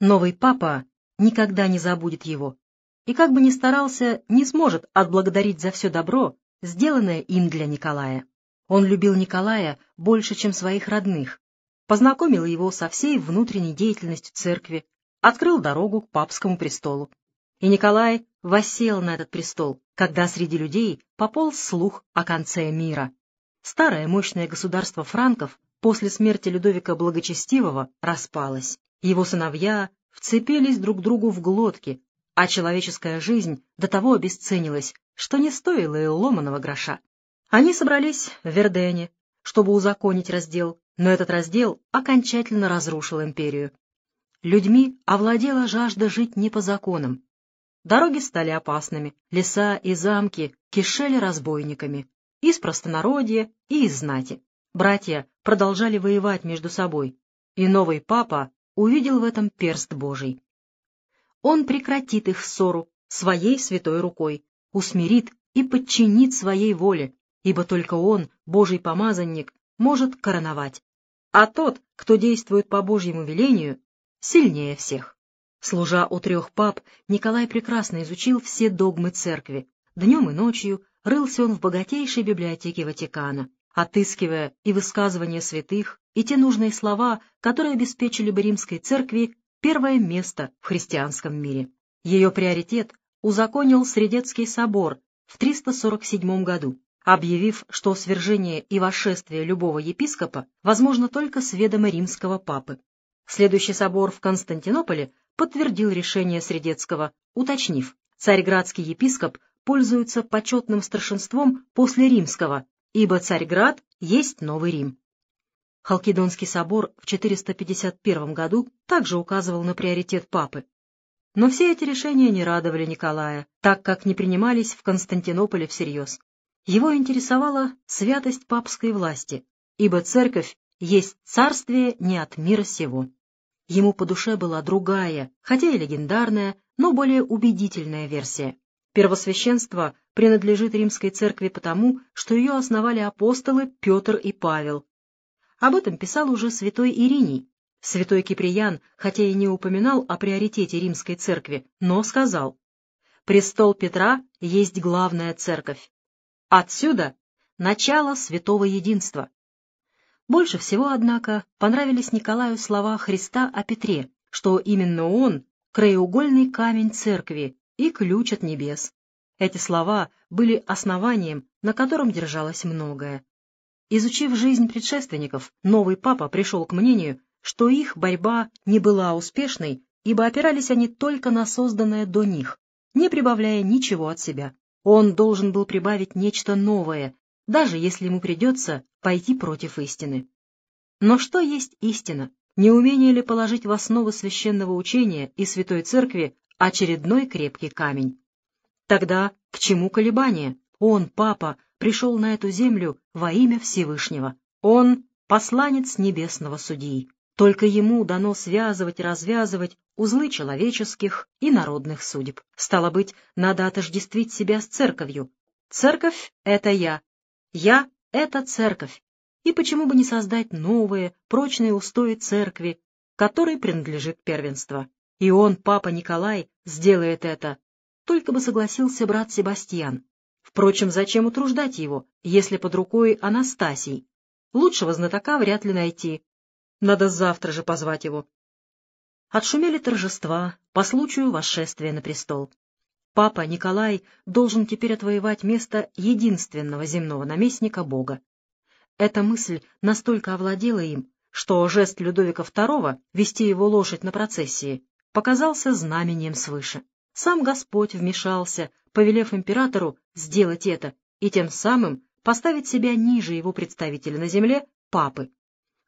Новый папа никогда не забудет его, и как бы ни старался, не сможет отблагодарить за все добро, сделанное им для Николая. Он любил Николая больше, чем своих родных, познакомил его со всей внутренней деятельностью церкви, открыл дорогу к папскому престолу. И Николай воссел на этот престол, когда среди людей пополз слух о конце мира. Старое мощное государство франков после смерти Людовика Благочестивого распалось. Его сыновья вцепились друг другу в глотки, а человеческая жизнь до того обесценилась, что не стоило и ломаного гроша. Они собрались в Вердене, чтобы узаконить раздел, но этот раздел окончательно разрушил империю. Людьми овладела жажда жить не по законам. Дороги стали опасными, леса и замки кишели разбойниками, из простонародья и из знати. Братья продолжали воевать между собой, и новый папа увидел в этом перст Божий. Он прекратит их ссору своей святой рукой, усмирит и подчинит своей воле, ибо только он, Божий помазанник, может короновать. А тот, кто действует по Божьему велению, сильнее всех. Служа у трех пап, Николай прекрасно изучил все догмы церкви. Днем и ночью рылся он в богатейшей библиотеке Ватикана, отыскивая и высказывания святых, и те нужные слова, которые обеспечили бы римской церкви первое место в христианском мире. Ее приоритет узаконил Средецкий собор в 347 году, объявив, что свержение и восшествие любого епископа возможно только с ведома римского папы. Следующий собор в Константинополе подтвердил решение Средецкого, уточнив, царьградский епископ пользуется почетным старшинством после римского, ибо Царьград есть Новый Рим. Халкидонский собор в 451 году также указывал на приоритет папы. Но все эти решения не радовали Николая, так как не принимались в Константинополе всерьез. Его интересовала святость папской власти, ибо церковь есть царствие не от мира сего. Ему по душе была другая, хотя и легендарная, но более убедительная версия. Первосвященство принадлежит римской церкви потому, что ее основали апостолы Петр и Павел. Об этом писал уже святой Ириний. Святой Киприян, хотя и не упоминал о приоритете римской церкви, но сказал, «Престол Петра есть главная церковь, Отсюда начало святого единства. Больше всего, однако, понравились Николаю слова Христа о Петре, что именно он — краеугольный камень церкви и ключ от небес. Эти слова были основанием, на котором держалось многое. Изучив жизнь предшественников, новый папа пришел к мнению, что их борьба не была успешной, ибо опирались они только на созданное до них, не прибавляя ничего от себя. Он должен был прибавить нечто новое, даже если ему придется пойти против истины. Но что есть истина? Неумение ли положить в основу священного учения и Святой Церкви очередной крепкий камень? Тогда к чему колебания? Он, Папа, пришел на эту землю во имя Всевышнего. Он — посланец небесного судьи. Только ему дано связывать и развязывать узлы человеческих и народных судеб. Стало быть, надо отождествить себя с церковью. Церковь — это я. Я — это церковь. И почему бы не создать новые, прочные устои церкви, которой принадлежит первенство? И он, папа Николай, сделает это. Только бы согласился брат Себастьян. Впрочем, зачем утруждать его, если под рукой Анастасий? Лучшего знатока вряд ли найти, надо завтра же позвать его. Отшумели торжества по случаю восшествия на престол. Папа Николай должен теперь отвоевать место единственного земного наместника Бога. Эта мысль настолько овладела им, что жест Людовика II вести его лошадь на процессии показался знамением свыше. Сам Господь вмешался, повелев императору сделать это и тем самым поставить себя ниже его представителя на земле, папы.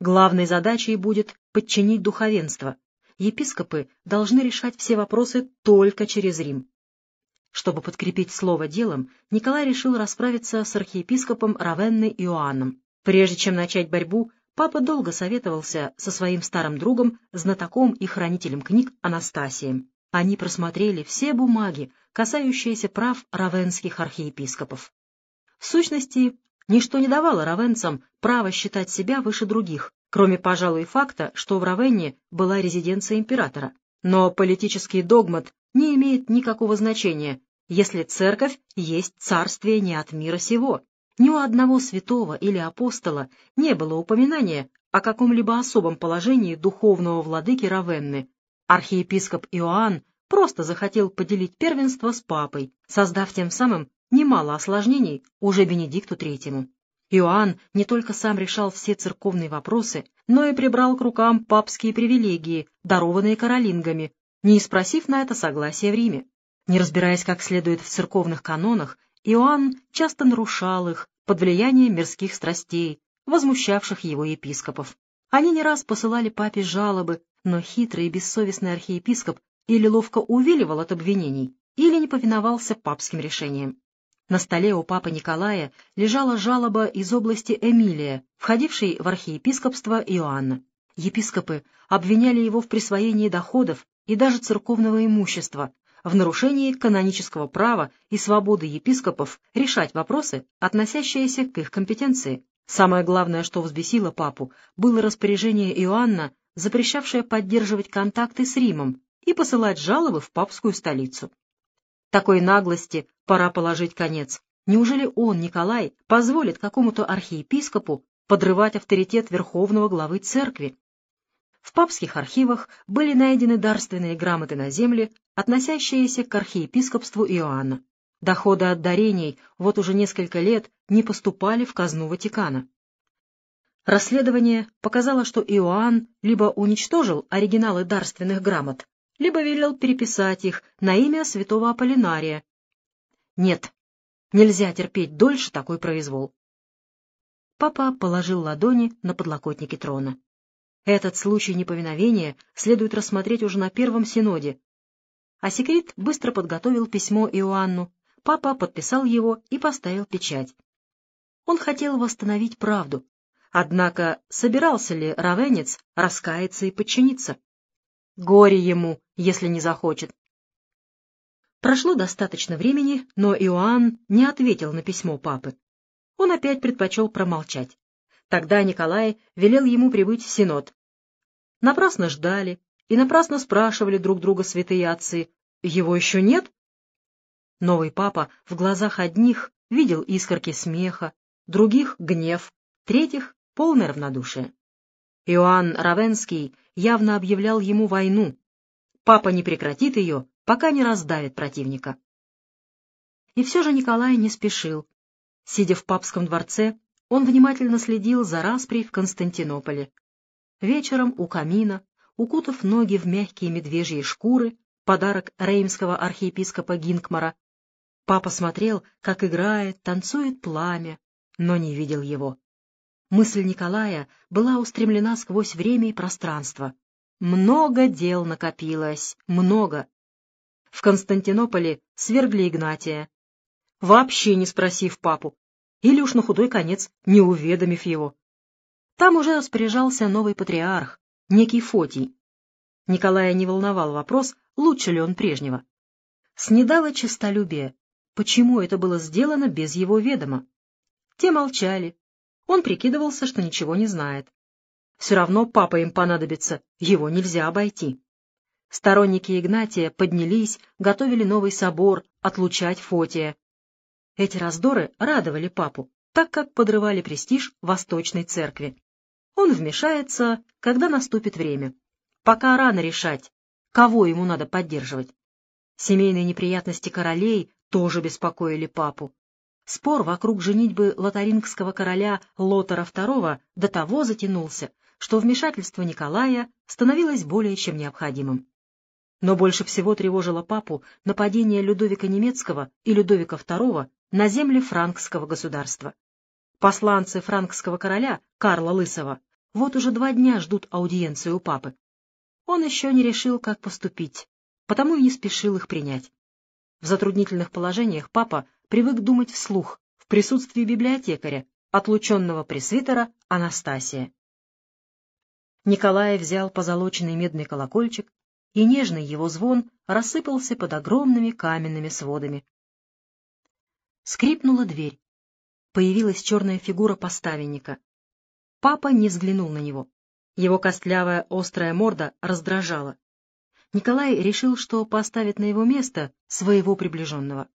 Главной задачей будет подчинить духовенство. Епископы должны решать все вопросы только через Рим. Чтобы подкрепить слово делом, Николай решил расправиться с архиепископом Равенной Иоанном. Прежде чем начать борьбу, папа долго советовался со своим старым другом, знатоком и хранителем книг Анастасием. Они просмотрели все бумаги, касающиеся прав равенских архиепископов. В сущности, Ничто не давало равенцам права считать себя выше других, кроме, пожалуй, факта, что в Равенне была резиденция императора. Но политический догмат не имеет никакого значения, если церковь есть царствие не от мира сего. Ни у одного святого или апостола не было упоминания о каком-либо особом положении духовного владыки Равенны. Архиепископ Иоанн просто захотел поделить первенство с папой, создав тем самым немало осложнений уже Бенедикту Третьему. Иоанн не только сам решал все церковные вопросы, но и прибрал к рукам папские привилегии, дарованные каролингами, не спросив на это согласия в Риме. Не разбираясь как следует в церковных канонах, Иоанн часто нарушал их под влиянием мирских страстей, возмущавших его епископов. Они не раз посылали папе жалобы, но хитрый и бессовестный архиепископ или ловко увиливал от обвинений, или не повиновался папским решениям. На столе у папы Николая лежала жалоба из области Эмилия, входившей в архиепископство Иоанна. Епископы обвиняли его в присвоении доходов и даже церковного имущества, в нарушении канонического права и свободы епископов решать вопросы, относящиеся к их компетенции. Самое главное, что взбесило папу, было распоряжение Иоанна, запрещавшее поддерживать контакты с Римом и посылать жалобы в папскую столицу. Такой наглости пора положить конец. Неужели он, Николай, позволит какому-то архиепископу подрывать авторитет верховного главы церкви? В папских архивах были найдены дарственные грамоты на земле, относящиеся к архиепископству Иоанна. Доходы от дарений вот уже несколько лет не поступали в казну Ватикана. Расследование показало, что Иоанн либо уничтожил оригиналы дарственных грамот, либо велел переписать их на имя святого Аполлинария. Нет, нельзя терпеть дольше такой произвол. Папа положил ладони на подлокотники трона. Этот случай неповиновения следует рассмотреть уже на Первом Синоде. А секрет быстро подготовил письмо Иоанну, папа подписал его и поставил печать. Он хотел восстановить правду, однако собирался ли равенец раскаяться и подчиниться? Горе ему, если не захочет. Прошло достаточно времени, но Иоанн не ответил на письмо папы. Он опять предпочел промолчать. Тогда Николай велел ему прибыть в Синод. Напрасно ждали и напрасно спрашивали друг друга святые отцы. Его еще нет? Новый папа в глазах одних видел искорки смеха, других — гнев, третьих — полное равнодушие. Иоанн Равенский явно объявлял ему войну. Папа не прекратит ее, пока не раздавит противника. И все же Николай не спешил. Сидя в папском дворце, он внимательно следил за распри в Константинополе. Вечером у камина, укутав ноги в мягкие медвежьи шкуры, подарок реймского архиепископа Гинкмара, папа смотрел, как играет, танцует пламя, но не видел его. Мысль Николая была устремлена сквозь время и пространство. Много дел накопилось, много. В Константинополе свергли Игнатия, вообще не спросив папу, или уж на худой конец не уведомив его. Там уже распоряжался новый патриарх, некий Фотий. Николая не волновал вопрос, лучше ли он прежнего. Снедало честолюбие. Почему это было сделано без его ведома? Те молчали, он прикидывался, что ничего не знает. Все равно папа им понадобится, его нельзя обойти. Сторонники Игнатия поднялись, готовили новый собор, отлучать Фотия. Эти раздоры радовали папу, так как подрывали престиж Восточной Церкви. Он вмешается, когда наступит время. Пока рано решать, кого ему надо поддерживать. Семейные неприятности королей тоже беспокоили папу. Спор вокруг женитьбы лотарингского короля Лотара II до того затянулся, что вмешательство Николая становилось более чем необходимым. Но больше всего тревожило папу нападение Людовика Немецкого и Людовика II на земли франкского государства. Посланцы франкского короля Карла Лысого вот уже два дня ждут аудиенции у папы. Он еще не решил, как поступить, потому и не спешил их принять. В затруднительных положениях папа привык думать вслух в присутствии библиотекаря, отлученного пресвитера Анастасия. Николай взял позолоченный медный колокольчик, и нежный его звон рассыпался под огромными каменными сводами. Скрипнула дверь. Появилась черная фигура поставенника. Папа не взглянул на него. Его костлявая острая морда раздражала. Николай решил, что поставит на его место своего приближенного.